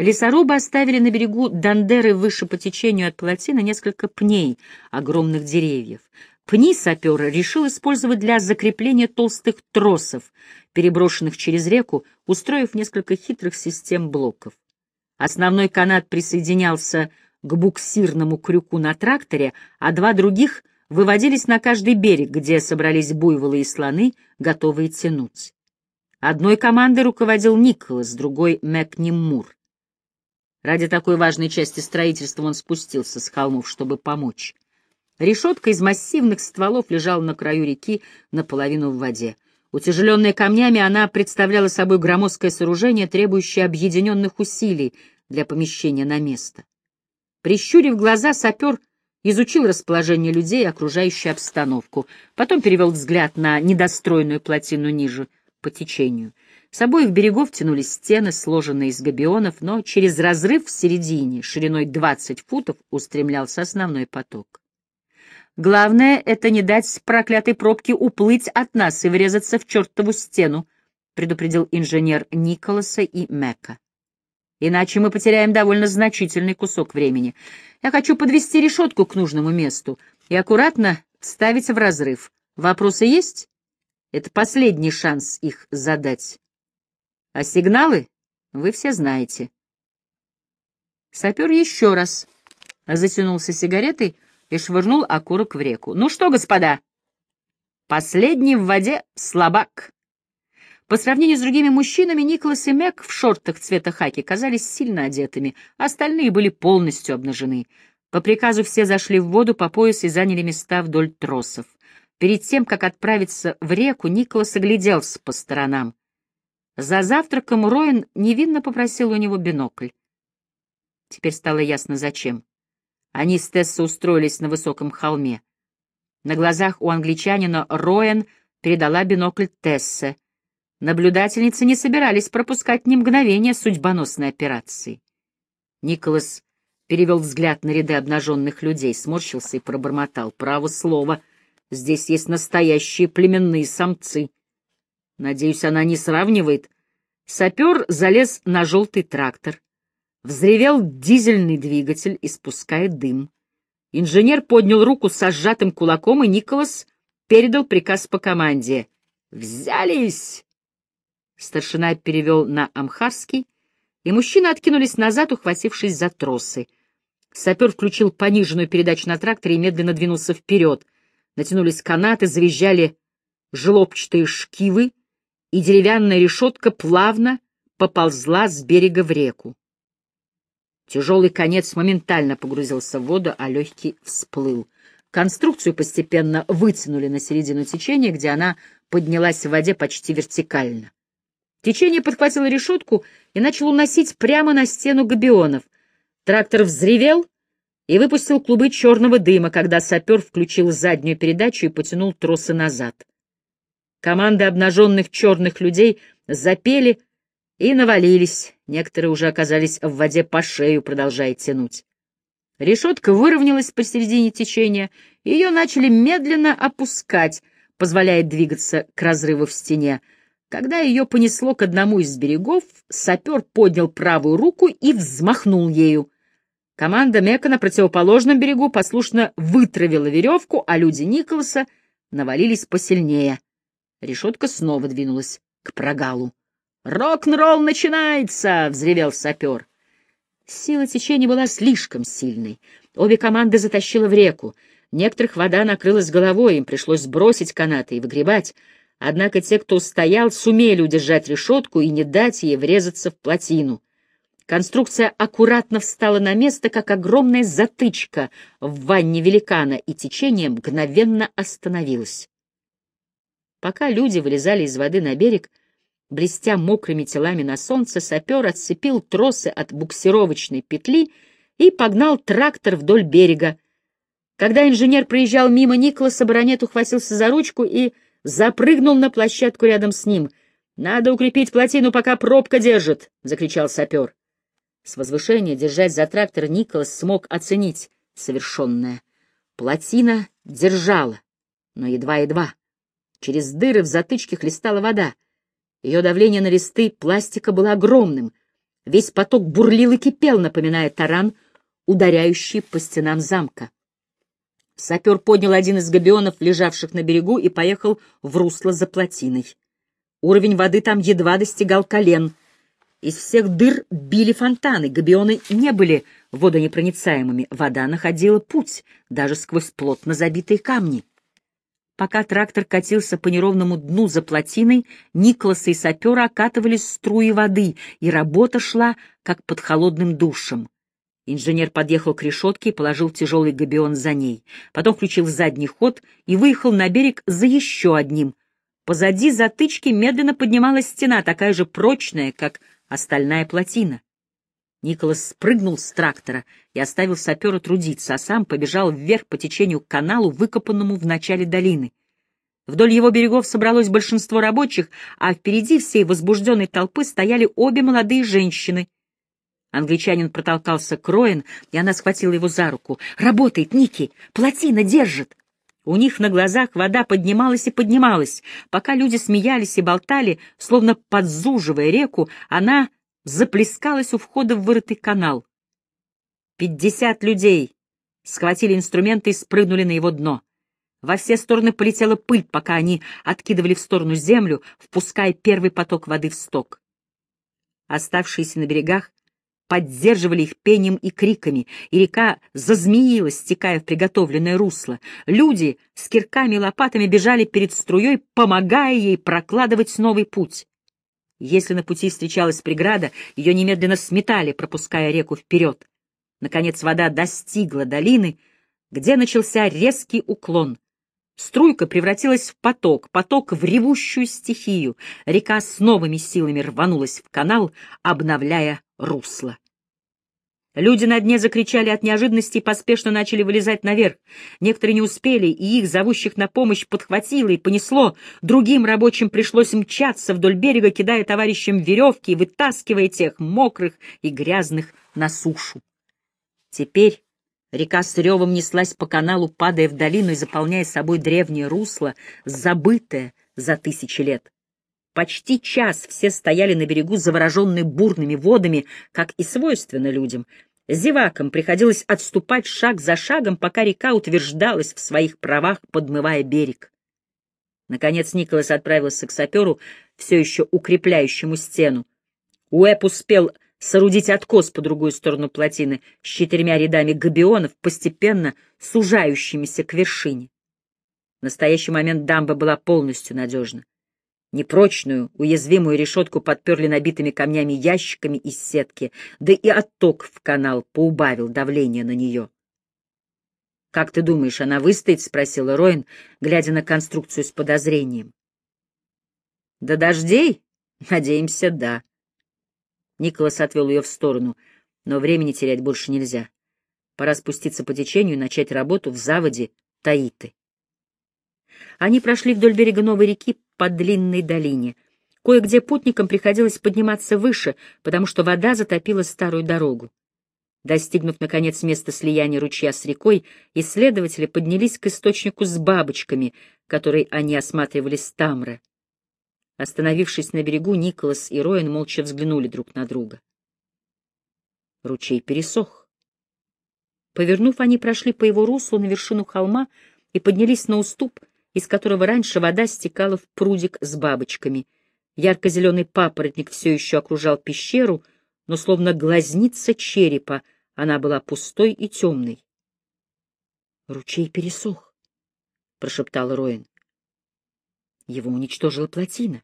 Лесорубы оставили на берегу Дандеры выше по течению от плотины несколько пней огромных деревьев. Пни сапер решил использовать для закрепления толстых тросов, переброшенных через реку, устроив несколько хитрых систем блоков. Основной канат присоединялся к буксирному крюку на тракторе, а два других выводились на каждый берег, где собрались буйволы и слоны, готовые тянуть. Одной командой руководил Николас, другой — Мэкни Мур. Ради такой важной части строительства он спустился с холмов, чтобы помочь. Решетка из массивных стволов лежала на краю реки, наполовину в воде. Утяжеленная камнями, она представляла собой громоздкое сооружение, требующее объединенных усилий для помещения на место. Прищурив глаза, сапер изучил расположение людей и окружающую обстановку, потом перевел взгляд на недостроенную плотину ниже по течению. С обоих берегов тянулись стены, сложенные из габионов, но через разрыв в середине, шириной 20 футов, устремлялся основной поток. Главное — это не дать проклятой пробке уплыть от нас и врезаться в чертову стену, — предупредил инженер Николаса и Мека. Иначе мы потеряем довольно значительный кусок времени. Я хочу подвести решетку к нужному месту и аккуратно вставить в разрыв. Вопросы есть? Это последний шанс их задать. А сигналы вы все знаете. Сапер еще раз затянулся сигаретой, и швырнул окурок в реку. «Ну что, господа, последний в воде слабак». По сравнению с другими мужчинами, Николас и Мэг в шортах цвета хаки казались сильно одетыми, остальные были полностью обнажены. По приказу все зашли в воду по пояс и заняли места вдоль тросов. Перед тем, как отправиться в реку, Николас огляделся по сторонам. За завтраком Роин невинно попросил у него бинокль. Теперь стало ясно, зачем. Они с Тесса устроились на высоком холме. На глазах у англичанина Роэн передала бинокль Тессе. Наблюдательницы не собирались пропускать ни мгновения судьбоносной операции. Николас перевел взгляд на ряды обнаженных людей, сморщился и пробормотал. «Право слово, здесь есть настоящие племенные самцы. Надеюсь, она не сравнивает». Сапер залез на желтый трактор. Взревел дизельный двигатель, испуская дым. Инженер поднял руку со сжатым кулаком, и Николас передал приказ по команде. «Взялись!» Старшина перевел на амхарский, и мужчины откинулись назад, ухватившись за тросы. Сапер включил пониженную передачу на тракторе и медленно двинулся вперед. Натянулись канаты, завизжали жлобчатые шкивы, и деревянная решетка плавно поползла с берега в реку. Тяжелый конец моментально погрузился в воду, а легкий всплыл. Конструкцию постепенно вытянули на середину течения, где она поднялась в воде почти вертикально. Течение подхватило решетку и начало уносить прямо на стену габионов. Трактор взревел и выпустил клубы черного дыма, когда сапер включил заднюю передачу и потянул тросы назад. Команда обнаженных черных людей запели и навалились, некоторые уже оказались в воде по шею, продолжая тянуть. Решетка выровнялась посередине течения, и ее начали медленно опускать, позволяя двигаться к разрыву в стене. Когда ее понесло к одному из берегов, сапер поднял правую руку и взмахнул ею. Команда Мека на противоположном берегу послушно вытравила веревку, а люди Николаса навалились посильнее. Решетка снова двинулась к прогалу. «Рок-н-ролл начинается!» — взревел сапер. Сила течения была слишком сильной. Обе команды затащило в реку. Некоторых вода накрылась головой, им пришлось сбросить канаты и выгребать. Однако те, кто устоял, сумели удержать решетку и не дать ей врезаться в плотину. Конструкция аккуратно встала на место, как огромная затычка в ванне великана, и течение мгновенно остановилось. Пока люди вылезали из воды на берег, Блестя мокрыми телами на солнце, сапер отцепил тросы от буксировочной петли и погнал трактор вдоль берега. Когда инженер проезжал мимо Николаса, баронет ухватился за ручку и запрыгнул на площадку рядом с ним. «Надо укрепить плотину, пока пробка держит!» — закричал сапер. С возвышения, держась за трактор, Николас смог оценить совершенное. Плотина держала, но едва-едва. Через дыры в затычке хлестала вода. Ее давление на листы пластика было огромным. Весь поток бурлил и кипел, напоминая таран, ударяющий по стенам замка. Сапер поднял один из габионов, лежавших на берегу, и поехал в русло за плотиной. Уровень воды там едва достигал колен. Из всех дыр били фонтаны, габионы не были водонепроницаемыми, вода находила путь даже сквозь плотно забитые камни. Пока трактор катился по неровному дну за плотиной, Николаса и сапера окатывали струи воды, и работа шла, как под холодным душем. Инженер подъехал к решетке и положил тяжелый габион за ней. Потом включил задний ход и выехал на берег за еще одним. Позади затычки медленно поднималась стена, такая же прочная, как остальная плотина. Николас спрыгнул с трактора и оставил сапера трудиться, а сам побежал вверх по течению к каналу, выкопанному в начале долины. Вдоль его берегов собралось большинство рабочих, а впереди всей возбужденной толпы стояли обе молодые женщины. Англичанин протолкался к Роэн, и она схватила его за руку. «Работает, Ники! Плотина держит!» У них на глазах вода поднималась и поднималась. Пока люди смеялись и болтали, словно подзуживая реку, она заплескалась у входа в вырытый канал. Пятьдесят людей схватили инструменты и спрыгнули на его дно. Во все стороны полетела пыль, пока они откидывали в сторону землю, впуская первый поток воды в сток. Оставшиеся на берегах поддерживали их пением и криками, и река зазмеилась, стекая в приготовленное русло. Люди с кирками и лопатами бежали перед струей, помогая ей прокладывать новый путь. Если на пути встречалась преграда, ее немедленно сметали, пропуская реку вперед. Наконец вода достигла долины, где начался резкий уклон. Струйка превратилась в поток, поток в ревущую стихию. Река с новыми силами рванулась в канал, обновляя русло. Люди на дне закричали от неожиданности и поспешно начали вылезать наверх. Некоторые не успели, и их, зовущих на помощь, подхватило и понесло. Другим рабочим пришлось мчаться вдоль берега, кидая товарищам веревки и вытаскивая тех, мокрых и грязных, на сушу. Теперь река с ревом неслась по каналу, падая в долину и заполняя собой древнее русло, забытое за тысячи лет. Почти час все стояли на берегу, завороженные бурными водами, как и свойственно людям. Зевакам приходилось отступать шаг за шагом, пока река утверждалась в своих правах, подмывая берег. Наконец Николас отправился к саперу, все еще укрепляющему стену. Уэп успел соорудить откос по другую сторону плотины с четырьмя рядами габионов, постепенно сужающимися к вершине. В настоящий момент дамба была полностью надежна. Непрочную, уязвимую решетку подперли набитыми камнями ящиками из сетки, да и отток в канал поубавил давление на нее. «Как ты думаешь, она выстоит?» — спросила Роин, глядя на конструкцию с подозрением. «До дождей? Надеемся, да». Николас отвел ее в сторону, но времени терять больше нельзя. Пора спуститься по течению и начать работу в заводе Таиты. Они прошли вдоль берега новой реки по длинной долине. Кое-где путникам приходилось подниматься выше, потому что вода затопила старую дорогу. Достигнув, наконец, места слияния ручья с рекой, исследователи поднялись к источнику с бабочками, который они осматривали с Тамры. Остановившись на берегу, Николас и Роин молча взглянули друг на друга. Ручей пересох. Повернув, они прошли по его руслу на вершину холма и поднялись на уступ, из которого раньше вода стекала в прудик с бабочками. Ярко-зеленый папоротник все еще окружал пещеру, но словно глазница черепа она была пустой и темной. «Ручей пересох», — прошептал Роин. Его уничтожила плотина.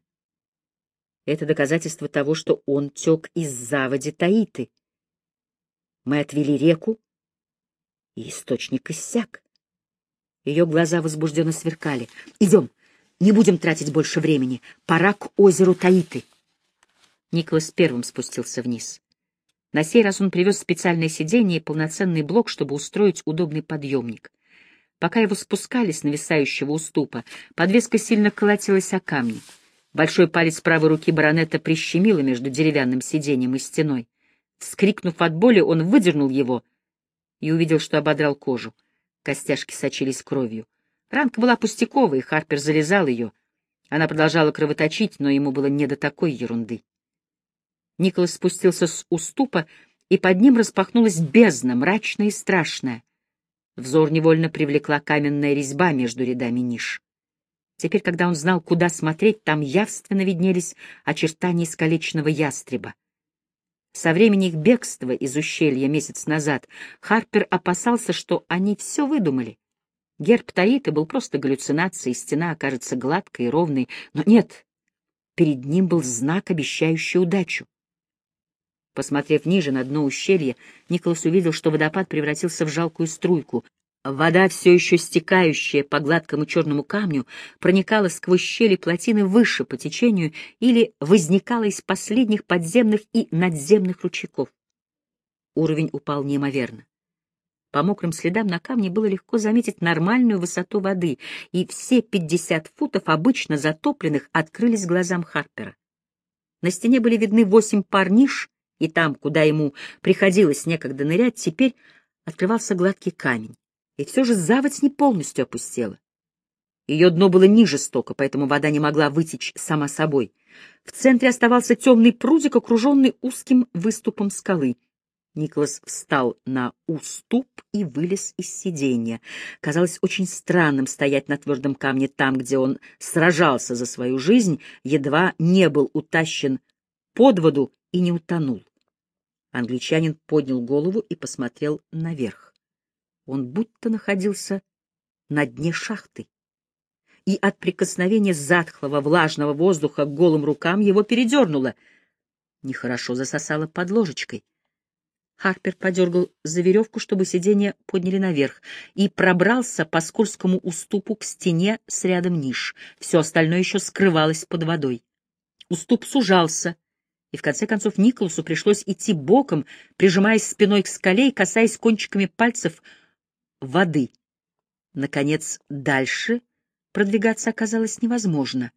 Это доказательство того, что он тек из заводи Таиты. Мы отвели реку, и источник иссяк. Ее глаза возбужденно сверкали. «Идем! Не будем тратить больше времени. Пора к озеру Таиты!» Николас первым спустился вниз. На сей раз он привез специальное сиденье и полноценный блок, чтобы устроить удобный подъемник. Пока его спускали с нависающего уступа, подвеска сильно колотилась о камни. Большой палец правой руки баронета прищемило между деревянным сиденьем и стеной. Вскрикнув от боли, он выдернул его и увидел, что ободрал кожу. Костяшки сочились кровью. Ранка была пустяковой, и Харпер залезал ее. Она продолжала кровоточить, но ему было не до такой ерунды. Николас спустился с уступа, и под ним распахнулась бездна, мрачная и страшная. Взор невольно привлекла каменная резьба между рядами ниш. Теперь, когда он знал, куда смотреть, там явственно виднелись очертания искалеченного ястреба. Со времени их бегства из ущелья месяц назад Харпер опасался, что они все выдумали. Герб Таита был просто галлюцинацией, стена окажется гладкой и ровной, но нет, перед ним был знак, обещающий удачу. Посмотрев ниже, на дно ущелья, Николас увидел, что водопад превратился в жалкую струйку. Вода, все еще стекающая по гладкому черному камню, проникала сквозь щели плотины выше по течению или возникала из последних подземных и надземных ручейков. Уровень упал неимоверно. По мокрым следам на камне было легко заметить нормальную высоту воды, и все пятьдесят футов, обычно затопленных, открылись глазам Харпера. На стене были видны восемь пар ниш, и там, куда ему приходилось некогда нырять, теперь открывался гладкий камень. И все же заводь не полностью опустела. Ее дно было ниже стока, поэтому вода не могла вытечь сама собой. В центре оставался темный прудик, окруженный узким выступом скалы. Николас встал на уступ и вылез из сиденья. Казалось очень странным стоять на твердом камне там, где он сражался за свою жизнь, едва не был утащен под воду и не утонул. Англичанин поднял голову и посмотрел наверх. Он будто находился на дне шахты. И от прикосновения затхлого влажного воздуха к голым рукам его передернуло. Нехорошо засосало под ложечкой. Харпер подергал за веревку, чтобы сиденье подняли наверх, и пробрался по скользкому уступу к стене с рядом ниш. Все остальное еще скрывалось под водой. Уступ сужался, и в конце концов Николасу пришлось идти боком, прижимаясь спиной к скале и касаясь кончиками пальцев воды. Наконец, дальше продвигаться оказалось невозможно.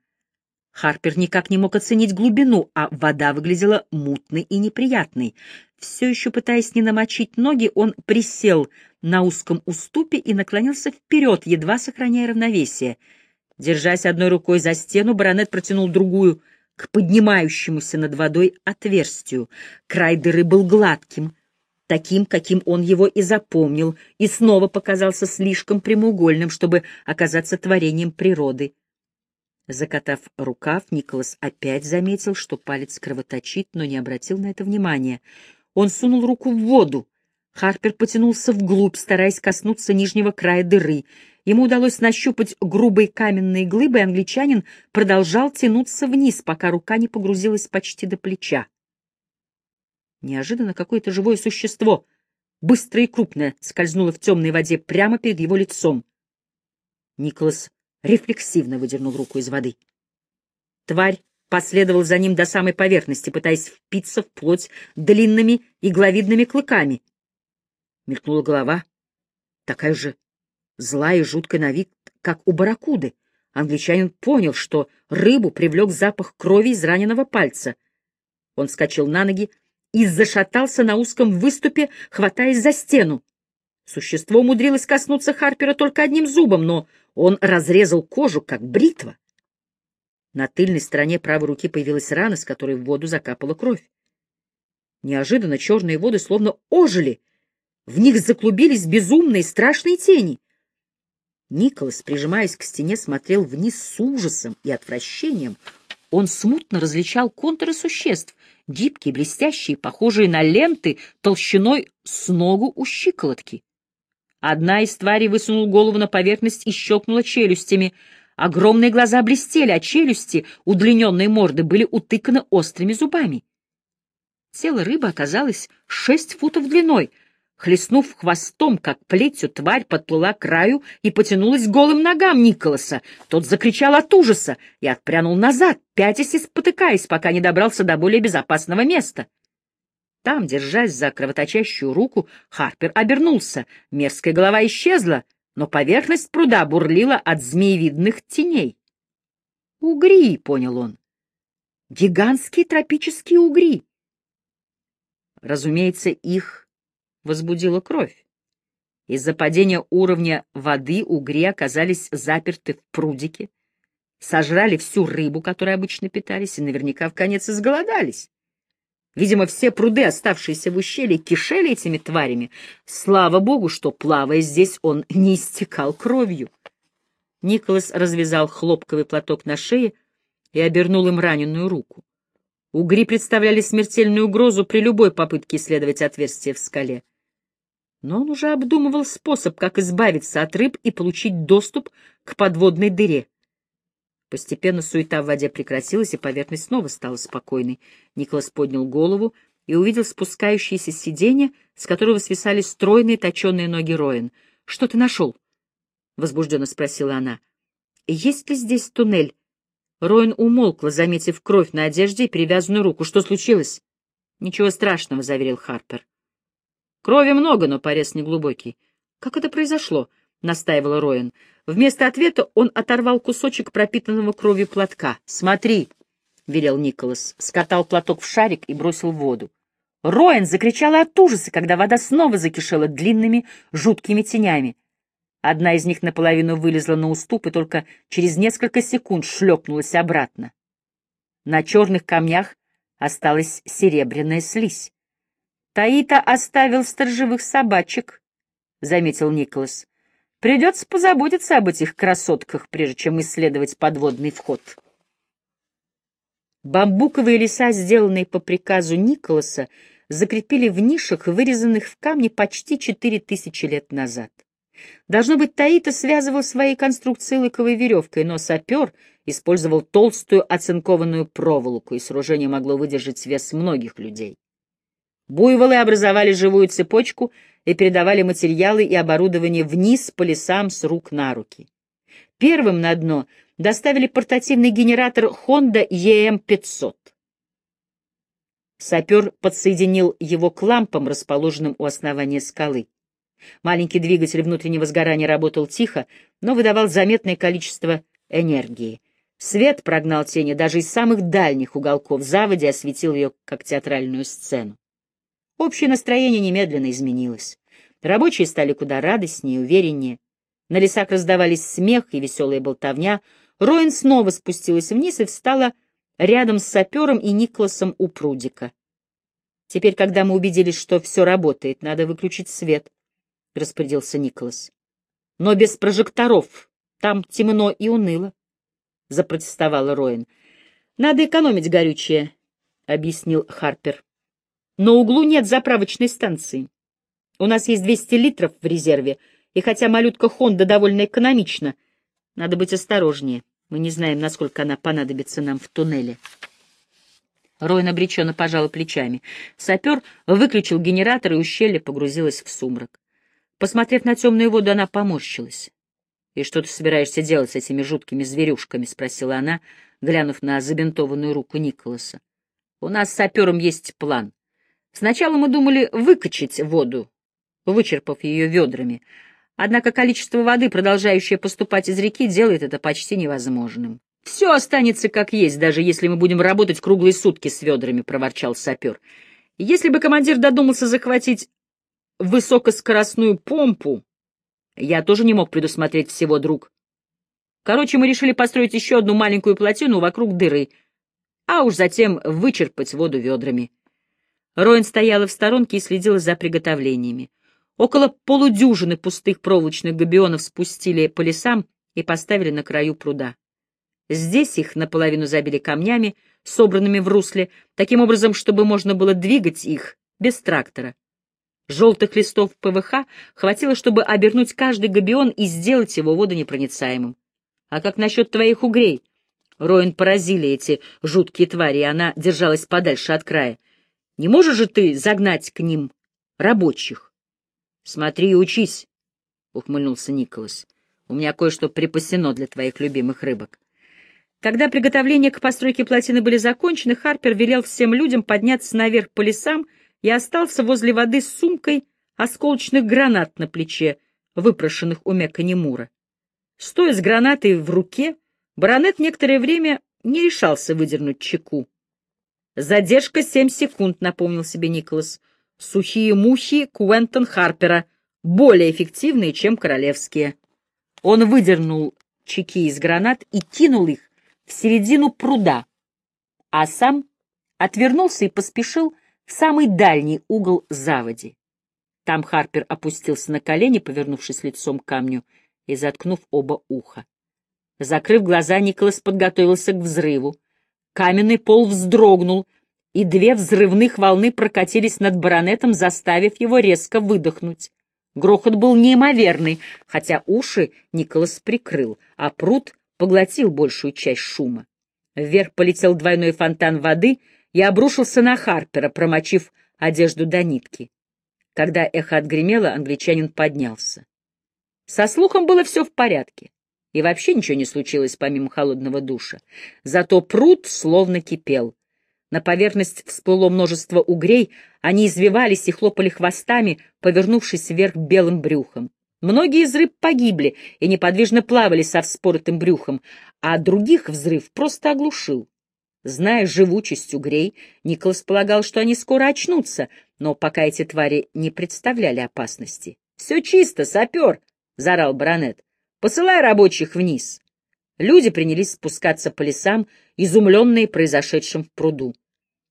Харпер никак не мог оценить глубину, а вода выглядела мутной и неприятной. Все еще пытаясь не намочить ноги, он присел на узком уступе и наклонился вперед, едва сохраняя равновесие. Держась одной рукой за стену, баронет протянул другую — к поднимающемуся над водой отверстию. Край дыры был гладким, таким, каким он его и запомнил, и снова показался слишком прямоугольным, чтобы оказаться творением природы. Закатав рукав, Николас опять заметил, что палец кровоточит, но не обратил на это внимания. Он сунул руку в воду. Харпер потянулся вглубь, стараясь коснуться нижнего края дыры. Ему удалось нащупать грубые каменные глыбы, и англичанин продолжал тянуться вниз, пока рука не погрузилась почти до плеча. Неожиданно какое-то живое существо, быстрое и крупное, скользнуло в темной воде прямо перед его лицом. Николас рефлексивно выдернул руку из воды. Тварь последовал за ним до самой поверхности, пытаясь впиться в плоть длинными игловидными клыками. Мелькнула голова, такая же злая и жуткая на вид, как у барракуды. Англичанин понял, что рыбу привлек запах крови из раненого пальца. Он вскочил на ноги и зашатался на узком выступе, хватаясь за стену. Существо умудрилось коснуться Харпера только одним зубом, но он разрезал кожу, как бритва. На тыльной стороне правой руки появилась рана, с которой в воду закапала кровь. Неожиданно черные воды словно ожили. В них заклубились безумные страшные тени. Николас, прижимаясь к стене, смотрел вниз с ужасом и отвращением. Он смутно различал контуры существ, гибкие, блестящие, похожие на ленты, толщиной с ногу у щиколотки. Одна из тварей высунула голову на поверхность и щелкнула челюстями. Огромные глаза блестели, а челюсти, удлиненные морды, были утыканы острыми зубами. Тело рыбы оказалось шесть футов длиной — Хлестнув хвостом, как плетью, тварь подплыла к краю и потянулась голым ногам Николаса. Тот закричал от ужаса и отпрянул назад, пятясь и спотыкаясь, пока не добрался до более безопасного места. Там, держась за кровоточащую руку, Харпер обернулся. Мерзкая голова исчезла, но поверхность пруда бурлила от змеевидных теней. «Угри», — понял он. «Гигантские тропические угри». Разумеется, их возбудила кровь. Из-за падения уровня воды угри оказались заперты в прудике, сожрали всю рыбу, которой обычно питались, и наверняка в конец изголодались. Видимо, все пруды, оставшиеся в ущелье, кишели этими тварями. Слава богу, что, плавая здесь, он не истекал кровью. Николас развязал хлопковый платок на шее и обернул им раненую руку. Угри представляли смертельную угрозу при любой попытке исследовать отверстие в скале. Но он уже обдумывал способ, как избавиться от рыб и получить доступ к подводной дыре. Постепенно суета в воде прекратилась, и поверхность снова стала спокойной. Николас поднял голову и увидел спускающееся сиденье, с которого свисали стройные точеные ноги Роин. — Что ты нашел? — возбужденно спросила она. — Есть ли здесь туннель? Роин умолкла, заметив кровь на одежде и перевязанную руку. — Что случилось? — Ничего страшного, — заверил Харпер. — Крови много, но порез неглубокий. — Как это произошло? — настаивала Роин. Вместо ответа он оторвал кусочек пропитанного кровью платка. «Смотри!» — велел Николас, скатал платок в шарик и бросил в воду. Роэн закричала от ужаса, когда вода снова закишела длинными, жуткими тенями. Одна из них наполовину вылезла на уступ и только через несколько секунд шлепнулась обратно. На черных камнях осталась серебряная слизь. «Таита оставил сторожевых собачек», — заметил Николас. Придется позаботиться об этих красотках, прежде чем исследовать подводный вход. Бамбуковые леса, сделанные по приказу Николаса, закрепили в нишах, вырезанных в камне почти четыре тысячи лет назад. Должно быть, Таита связывал свои конструкции лыковой веревкой, но сапер использовал толстую оцинкованную проволоку, и сооружение могло выдержать вес многих людей. Буйволы образовали живую цепочку — и передавали материалы и оборудование вниз по лесам с рук на руки. Первым на дно доставили портативный генератор Honda EM500. Сапер подсоединил его к лампам, расположенным у основания скалы. Маленький двигатель внутреннего сгорания работал тихо, но выдавал заметное количество энергии. Свет прогнал тени даже из самых дальних уголков заводи, осветил ее как театральную сцену. Общее настроение немедленно изменилось. Рабочие стали куда радостнее и увереннее. На лесах раздавались смех и веселая болтовня. Роин снова спустилась вниз и встала рядом с сапером и Никласом у прудика. «Теперь, когда мы убедились, что все работает, надо выключить свет», — распорядился Николас. «Но без прожекторов. Там темно и уныло», — запротестовала Роин. «Надо экономить горючее», — объяснил Харпер. На углу нет заправочной станции. У нас есть 200 литров в резерве, и хотя малютка Хонда довольно экономична, надо быть осторожнее. Мы не знаем, насколько она понадобится нам в туннеле. Ройн обреченно пожала плечами. Сапер выключил генератор, и ущелье погрузилось в сумрак. Посмотрев на темную воду, она поморщилась. — И что ты собираешься делать с этими жуткими зверюшками? — спросила она, глянув на забинтованную руку Николаса. — У нас с сапером есть план. Сначала мы думали выкачать воду, вычерпав ее ведрами, однако количество воды, продолжающее поступать из реки, делает это почти невозможным. «Все останется как есть, даже если мы будем работать круглые сутки с ведрами», — проворчал сапер. «Если бы командир додумался захватить высокоскоростную помпу, я тоже не мог предусмотреть всего, друг. Короче, мы решили построить еще одну маленькую плотину вокруг дыры, а уж затем вычерпать воду ведрами. Роин стояла в сторонке и следила за приготовлениями. Около полудюжины пустых проволочных габионов спустили по лесам и поставили на краю пруда. Здесь их наполовину забили камнями, собранными в русле, таким образом, чтобы можно было двигать их без трактора. Желтых листов ПВХ хватило, чтобы обернуть каждый габион и сделать его водонепроницаемым. А как насчет твоих угрей? Роин поразили эти жуткие твари, и она держалась подальше от края. Не можешь же ты загнать к ним рабочих? — Смотри и учись, — ухмыльнулся Николас. — У меня кое-что припасено для твоих любимых рыбок. Когда приготовления к постройке плотины были закончены, Харпер велел всем людям подняться наверх по лесам и остался возле воды с сумкой осколочных гранат на плече, выпрошенных у Меканемура. Стоя с гранатой в руке, баронет некоторое время не решался выдернуть чеку. «Задержка семь секунд», — напомнил себе Николас. «Сухие мухи Куэнтон Харпера, более эффективные, чем королевские». Он выдернул чеки из гранат и кинул их в середину пруда, а сам отвернулся и поспешил в самый дальний угол заводи. Там Харпер опустился на колени, повернувшись лицом к камню и заткнув оба уха. Закрыв глаза, Николас подготовился к взрыву. Каменный пол вздрогнул, и две взрывных волны прокатились над баронетом, заставив его резко выдохнуть. Грохот был неимоверный, хотя уши Николас прикрыл, а пруд поглотил большую часть шума. Вверх полетел двойной фонтан воды и обрушился на Харпера, промочив одежду до нитки. Когда эхо отгремело, англичанин поднялся. Со слухом было все в порядке, и вообще ничего не случилось помимо холодного душа. Зато пруд словно кипел. На поверхность всплыло множество угрей, они извивались и хлопали хвостами, повернувшись вверх белым брюхом. Многие из рыб погибли и неподвижно плавали со вспоротым брюхом, а других взрыв просто оглушил. Зная живучесть угрей, Николас полагал, что они скоро очнутся, но пока эти твари не представляли опасности. — Все чисто, сапер! — заорал баронет. — Посылай рабочих вниз. Люди принялись спускаться по лесам, изумленные произошедшим в пруду.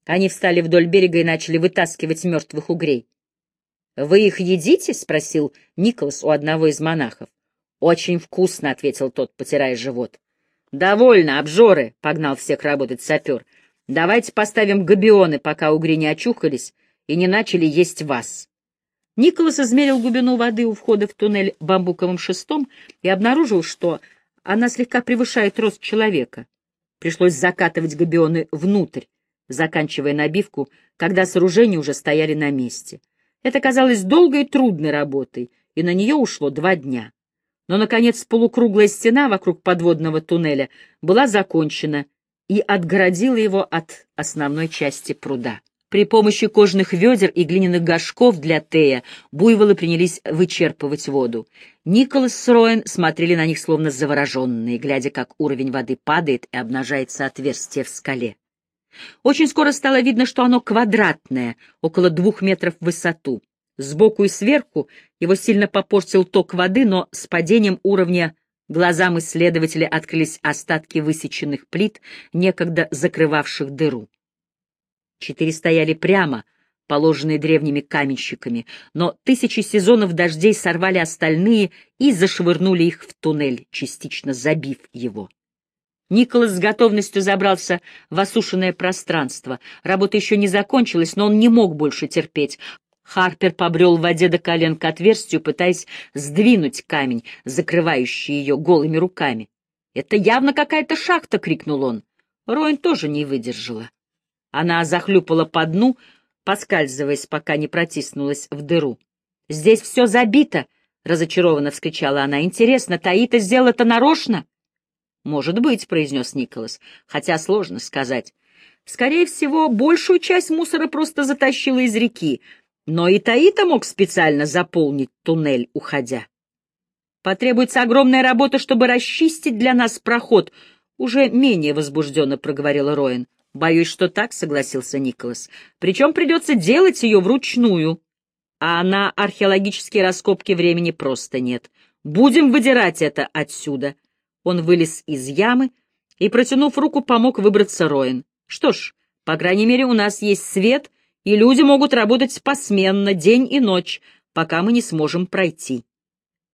Они встали вдоль берега и начали вытаскивать мертвых угрей. — Вы их едите? — спросил Николас у одного из монахов. — Очень вкусно, — ответил тот, потирая живот. — Довольно, обжоры, — погнал всех работать сапер. — Давайте поставим габионы, пока угри не очухались и не начали есть вас. Николас измерил глубину воды у входа в туннель бамбуковым шестом и обнаружил, что она слегка превышает рост человека. Пришлось закатывать габионы внутрь, заканчивая набивку, когда сооружения уже стояли на месте. Это казалось долгой и трудной работой, и на нее ушло два дня. Но, наконец, полукруглая стена вокруг подводного туннеля была закончена и отгородила его от основной части пруда. При помощи кожных ведер и глиняных горшков для тея буйволы принялись вычерпывать воду. Николас с Роэн смотрели на них словно завороженные, глядя, как уровень воды падает и обнажается отверстие в скале. Очень скоро стало видно, что оно квадратное, около двух метров в высоту. Сбоку и сверху его сильно попортил ток воды, но с падением уровня глазам исследователя открылись остатки высеченных плит, некогда закрывавших дыру. Четыре стояли прямо, положенные древними каменщиками, но тысячи сезонов дождей сорвали остальные и зашвырнули их в туннель, частично забив его. Николас с готовностью забрался в осушенное пространство. Работа еще не закончилась, но он не мог больше терпеть. Харпер побрел в воде до колен к отверстию, пытаясь сдвинуть камень, закрывающий ее голыми руками. «Это явно какая-то шахта!» — крикнул он. Роин тоже не выдержала. Она захлюпала по дну, поскальзываясь, пока не протиснулась в дыру. «Здесь все забито!» — разочарованно вскричала она. «Интересно, Таита сделала это нарочно?» «Может быть», — произнес Николас, хотя сложно сказать. «Скорее всего, большую часть мусора просто затащила из реки, но и Таита мог специально заполнить туннель, уходя. Потребуется огромная работа, чтобы расчистить для нас проход», — уже менее возбужденно проговорила Роин. «Боюсь, что так», — согласился Николас. «Причем придется делать ее вручную. А на археологические раскопки времени просто нет. Будем выдирать это отсюда». Он вылез из ямы и, протянув руку, помог выбраться Роин. «Что ж, по крайней мере, у нас есть свет, и люди могут работать посменно, день и ночь, пока мы не сможем пройти».